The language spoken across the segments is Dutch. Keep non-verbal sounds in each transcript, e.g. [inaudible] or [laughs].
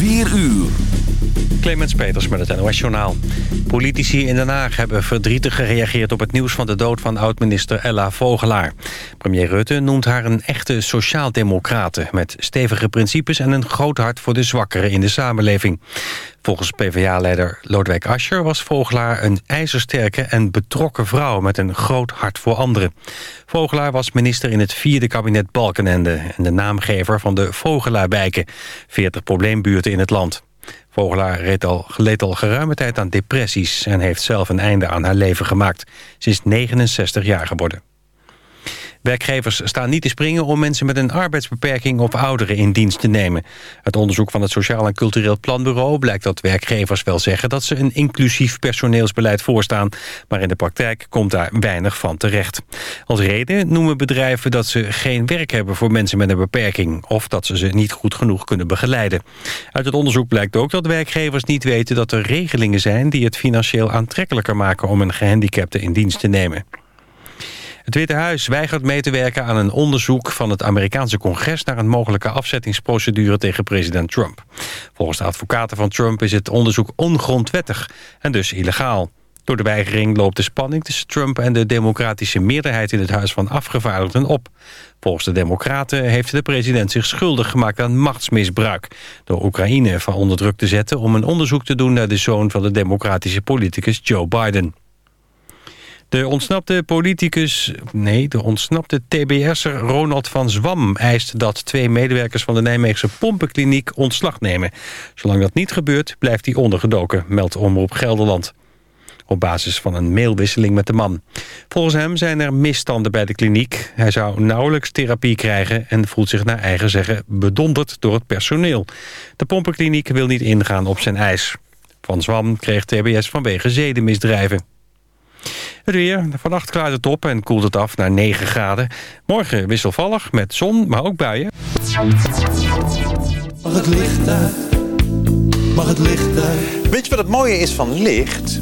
4 uur. Clemens Peters met het NOS Journaal. Politici in Den Haag hebben verdrietig gereageerd op het nieuws van de dood van oud-minister Ella Vogelaar. Premier Rutte noemt haar een echte sociaaldemocrate... met stevige principes en een groot hart voor de zwakkeren in de samenleving. Volgens PvdA-leider Lodewijk Asscher was Vogelaar een ijzersterke en betrokken vrouw... met een groot hart voor anderen. Vogelaar was minister in het vierde kabinet Balkenende... en de naamgever van de Vogelaarbijken, 40 probleembuurten in het land. Vogelaar reed al, leed al geruime tijd aan depressies... en heeft zelf een einde aan haar leven gemaakt. Ze is 69 jaar geworden. Werkgevers staan niet te springen om mensen met een arbeidsbeperking of ouderen in dienst te nemen. Het onderzoek van het Sociaal en Cultureel Planbureau blijkt dat werkgevers wel zeggen dat ze een inclusief personeelsbeleid voorstaan, maar in de praktijk komt daar weinig van terecht. Als reden noemen bedrijven dat ze geen werk hebben voor mensen met een beperking of dat ze ze niet goed genoeg kunnen begeleiden. Uit het onderzoek blijkt ook dat werkgevers niet weten dat er regelingen zijn die het financieel aantrekkelijker maken om een gehandicapte in dienst te nemen. Het Witte Huis weigert mee te werken aan een onderzoek van het Amerikaanse congres naar een mogelijke afzettingsprocedure tegen president Trump. Volgens de advocaten van Trump is het onderzoek ongrondwettig en dus illegaal. Door de weigering loopt de spanning tussen Trump en de democratische meerderheid in het Huis van Afgevaardigden op. Volgens de democraten heeft de president zich schuldig gemaakt aan machtsmisbruik... door Oekraïne van onder druk te zetten om een onderzoek te doen naar de zoon van de democratische politicus Joe Biden. De ontsnapte politicus, nee, de ontsnapte TBS'er Ronald van Zwam eist dat twee medewerkers van de Nijmeegse pompenkliniek ontslag nemen. Zolang dat niet gebeurt, blijft hij ondergedoken, meldt Omroep Gelderland. Op basis van een mailwisseling met de man. Volgens hem zijn er misstanden bij de kliniek. Hij zou nauwelijks therapie krijgen en voelt zich naar eigen zeggen bedonderd door het personeel. De pompenkliniek wil niet ingaan op zijn eis. Van Zwam kreeg TBS vanwege zedenmisdrijven. Het weer. Vannacht klaart het op en koelt het af naar 9 graden. Morgen wisselvallig met zon, maar ook buien. Mag het licht uit? Mag het licht uit? Weet je wat het mooie is van licht?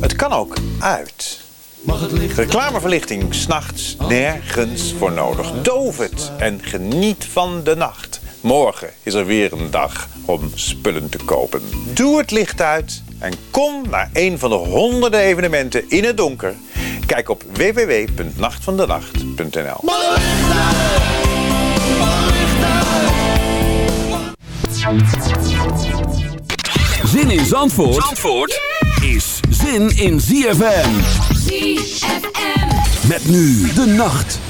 Het kan ook uit. Mag het licht Reclameverlichting s'nachts nergens voor nodig. Doof het en geniet van de nacht. Morgen is er weer een dag om spullen te kopen. Doe het licht uit en kom naar een van de honderden evenementen in het donker. Kijk op www.nachtvandenacht.nl Zin in Zandvoort, Zandvoort is zin in ZFM. ZFM. Met nu de nacht.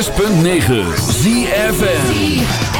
106.9 ZFN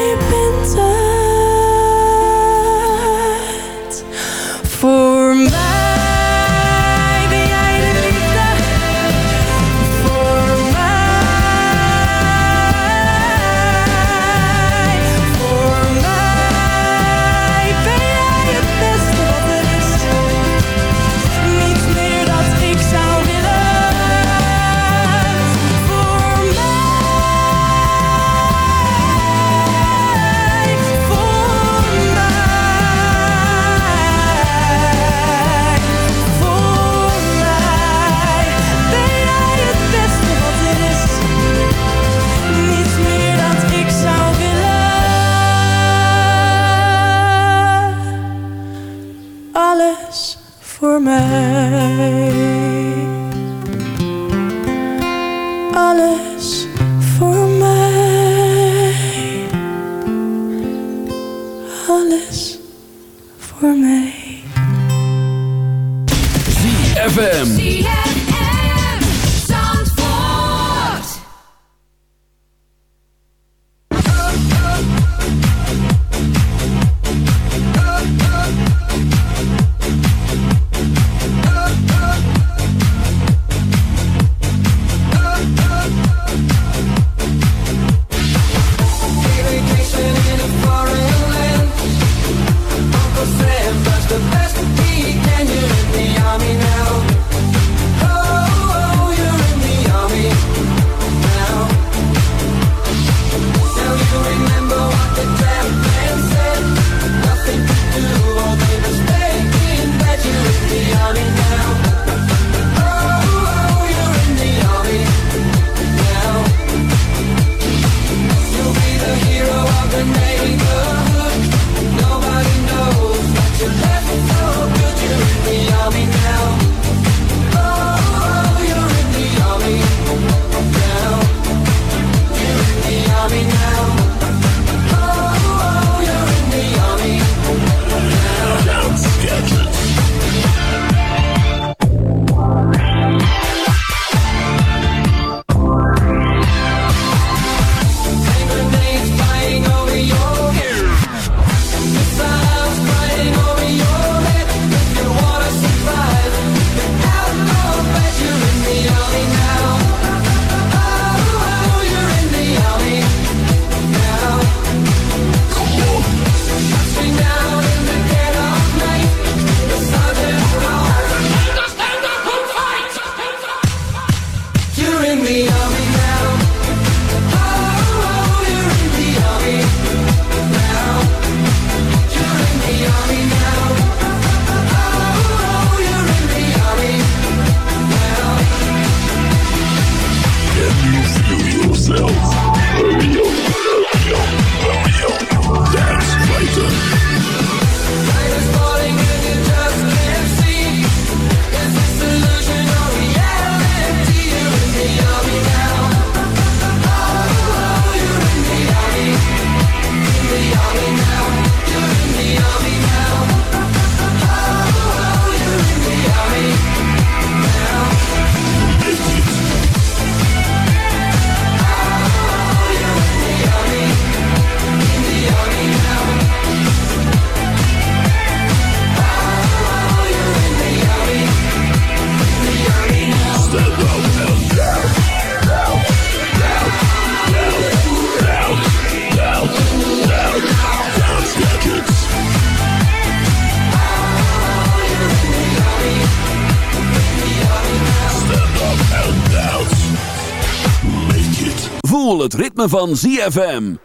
ritme van ZFM.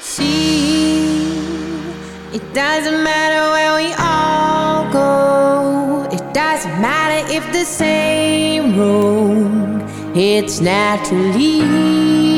See, it doesn't matter where we all go. It doesn't matter if the same road. It's naturally.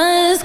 Cause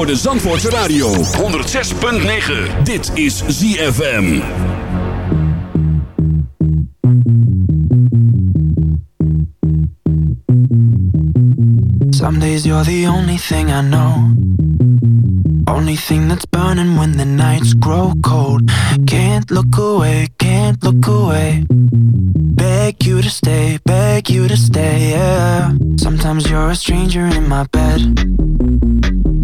voor de Zandvoortse Radio. 106.9. Dit is ZFM. Some days you're the only thing I know. Only thing that's burning when the nights grow cold. Can't look away, can't look away. Beg you to stay, beg you to stay, yeah. Sometimes you're a stranger in my bed.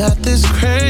not this crazy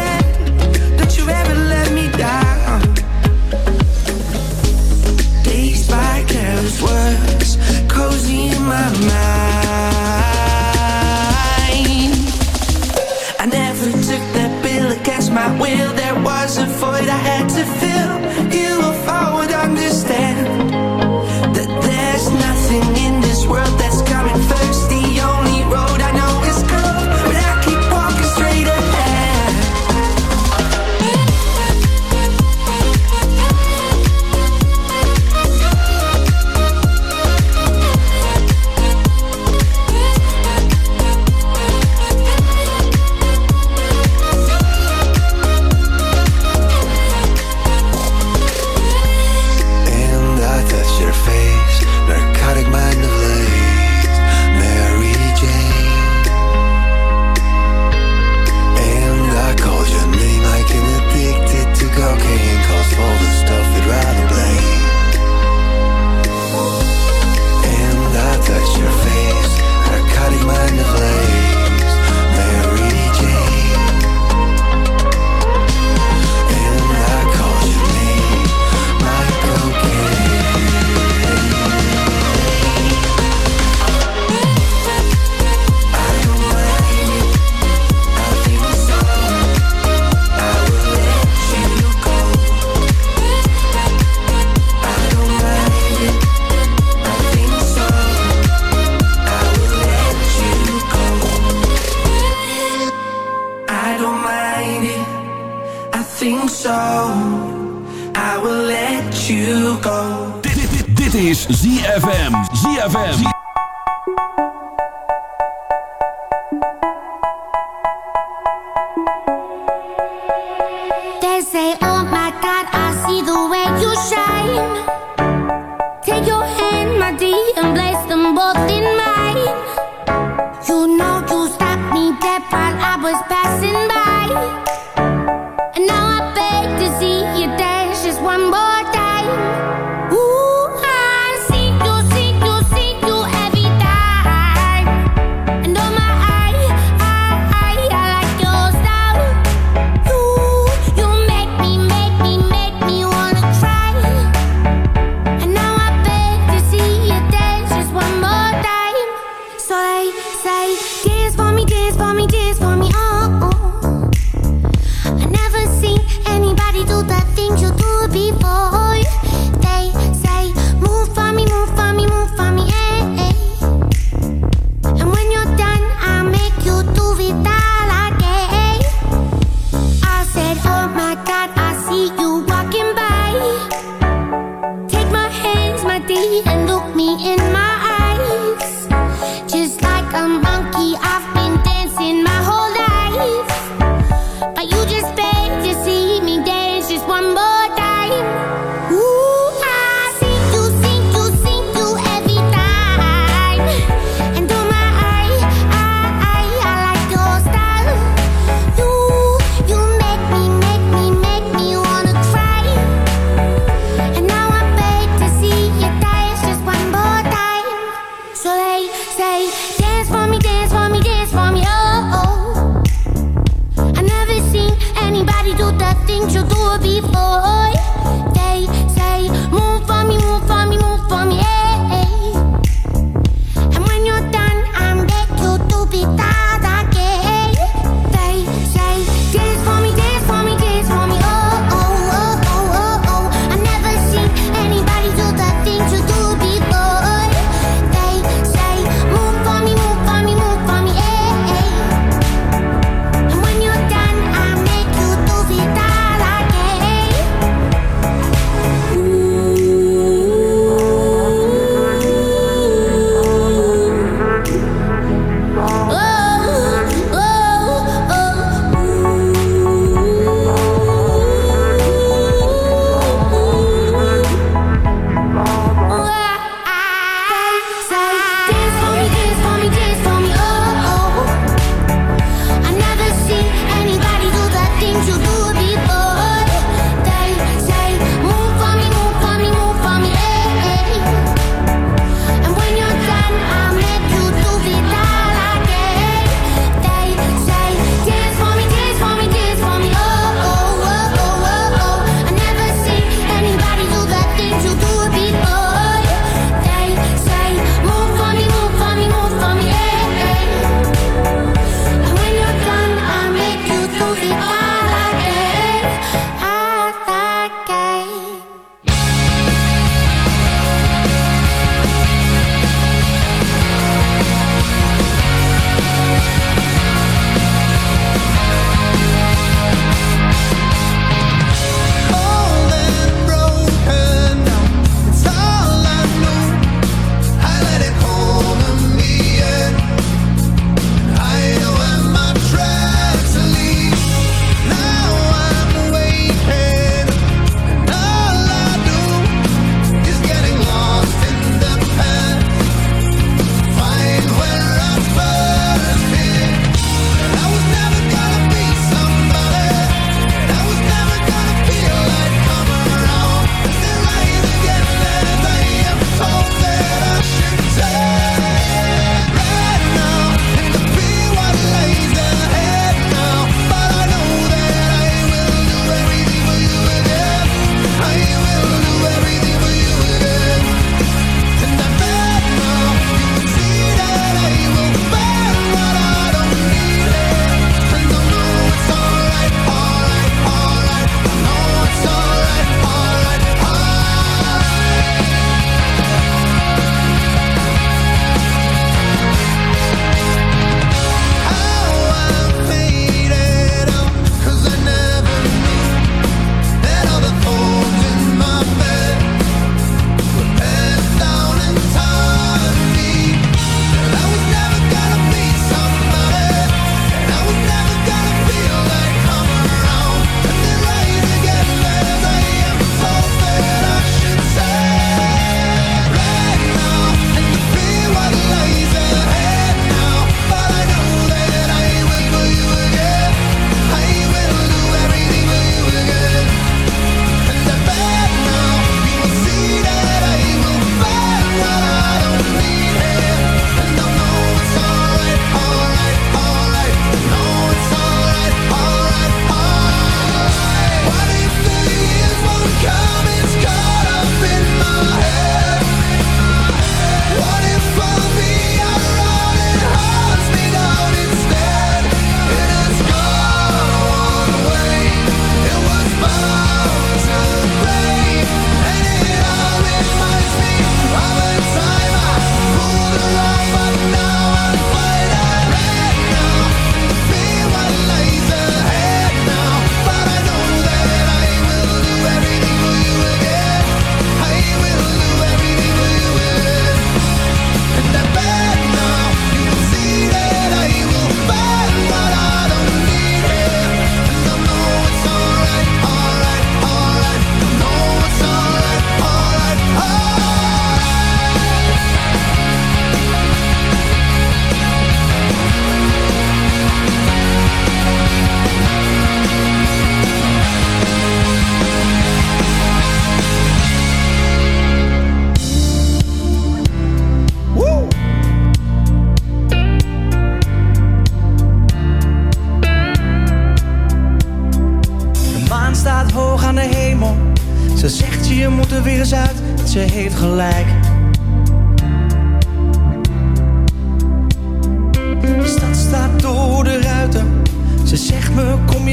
ZFM.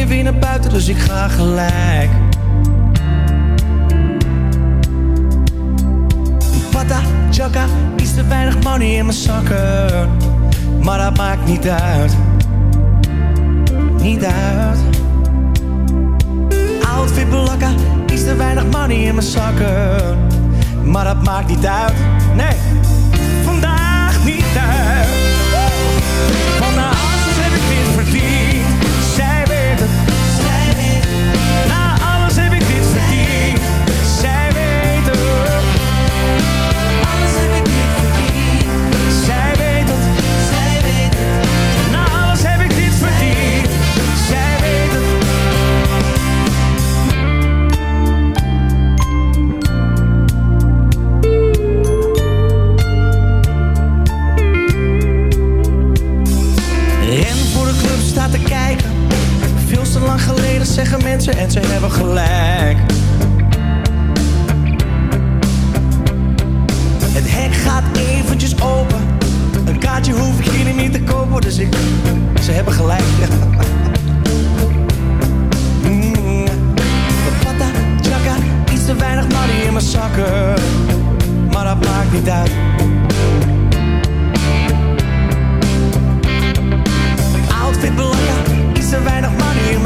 weer naar buiten, dus ik ga gelijk. Pata, chaka, iets te weinig money in mijn zakken. Maar dat maakt niet uit. Niet uit. Outfit belakka, iets te weinig money in mijn zakken. Maar dat maakt niet uit. Nee, vandaag niet uit. geleden zeggen mensen en ze hebben gelijk. Het hek gaat eventjes open. Een kaartje hoef ik hier niet te kopen Dus ik, ze hebben gelijk. [laughs] Mm. Pata, chaka, iets te weinig money in mijn zakken. Maar dat maakt niet uit.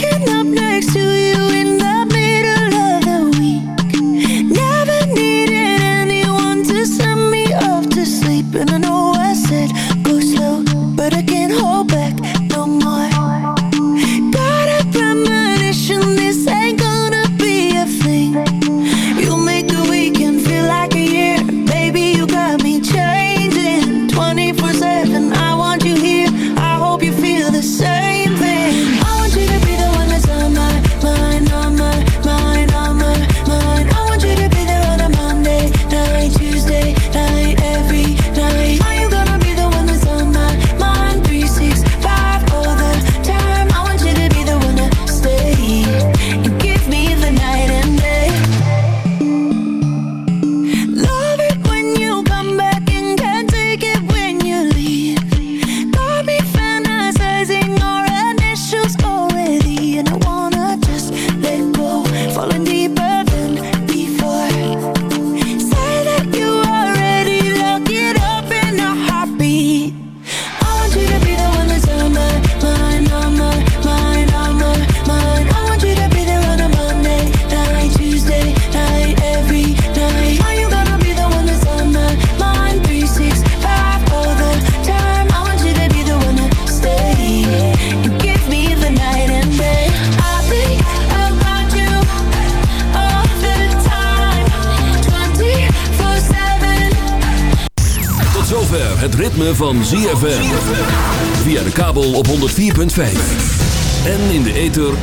waking up next to you